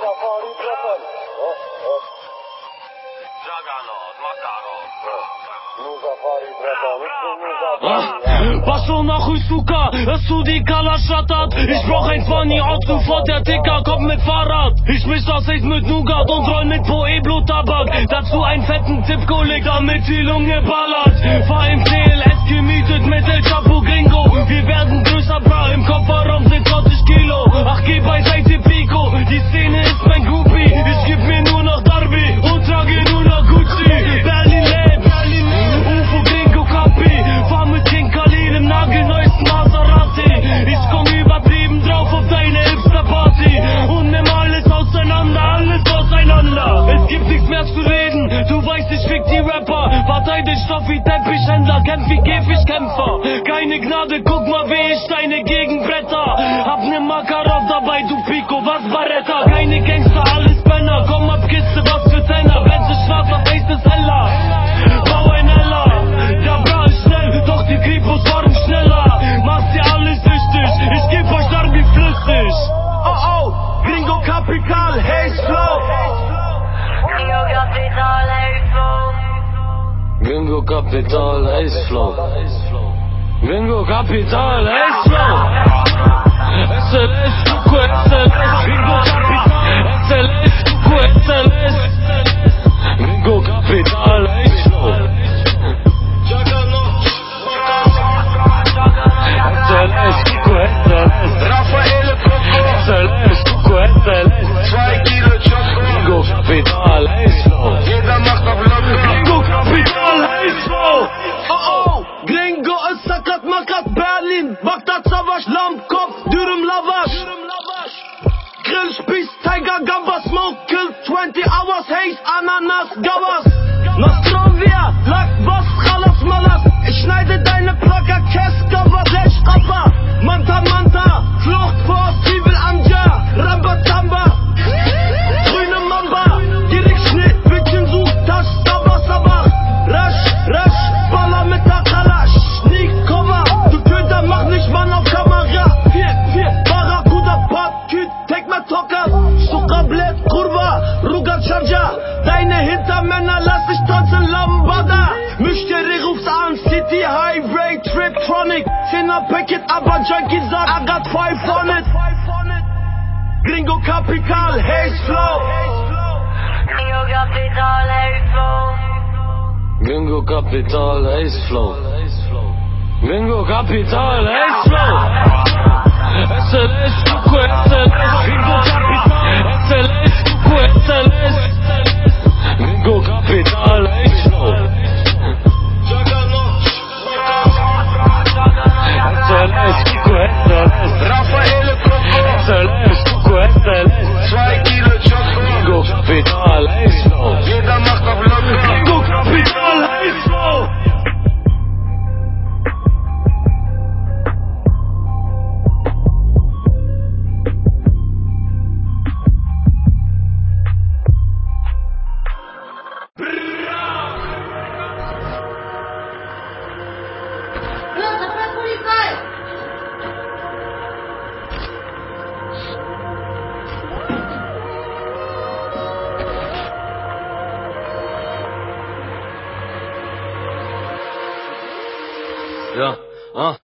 Safari treffen. Juggernaut, Makarov. Nu Safari treffen, nu Ah, Safari. Paszą na chuj suka, Sudi Kala Shatat Ich brauch ein Funny Ort sofort, der Ticker kommt mit Fahrrad Ich misch das Eis mit Nougat und roll mit Pueblo Tabak Dazu einen fetten Tippkolleg, damit die Lunge ballert Fahr im TLS gemietet mit El Chapo Gringo Wir werden größer, gibt nichts mehr zu reden, du weißt, ich fick die Rapper. Partei den Stoff wie Teppichhändler, kämpf wie Käfigkämpfer. Keine Gnade, guck mal, wie ich deine Gegenbretter. Hab ne Makarov dabei, du Pico, was Baretta Keine Gangster, Rio Capital, hey, flow. Gringo Capital, Ace Flow. Gringo Capital, Ace Bagdad Savasch, Lammkopf, Dürüm Lavash. Grill, Spieß, Tiger, Gamba, Smoke, Kill, 20 Hours, Haze, Ananas, Gabas. Nostrovia, Lack, was, Chalas, Malas. Ich schneide deine Plaka, Keska, Blech, Rapper. Manta, Hintermänner lass ich tanzen, Lambada. Müşteri ruf's an, City High Ray, Triptronic. 10er Packet, aber Junkie sagt, I got five on it. Gringo Capital, Haze Flow. Rio Capital, hey, flow. Gringo Capital, Ace Flow. Gringo Capital, Ace Flow. 行啊。